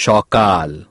সকাল।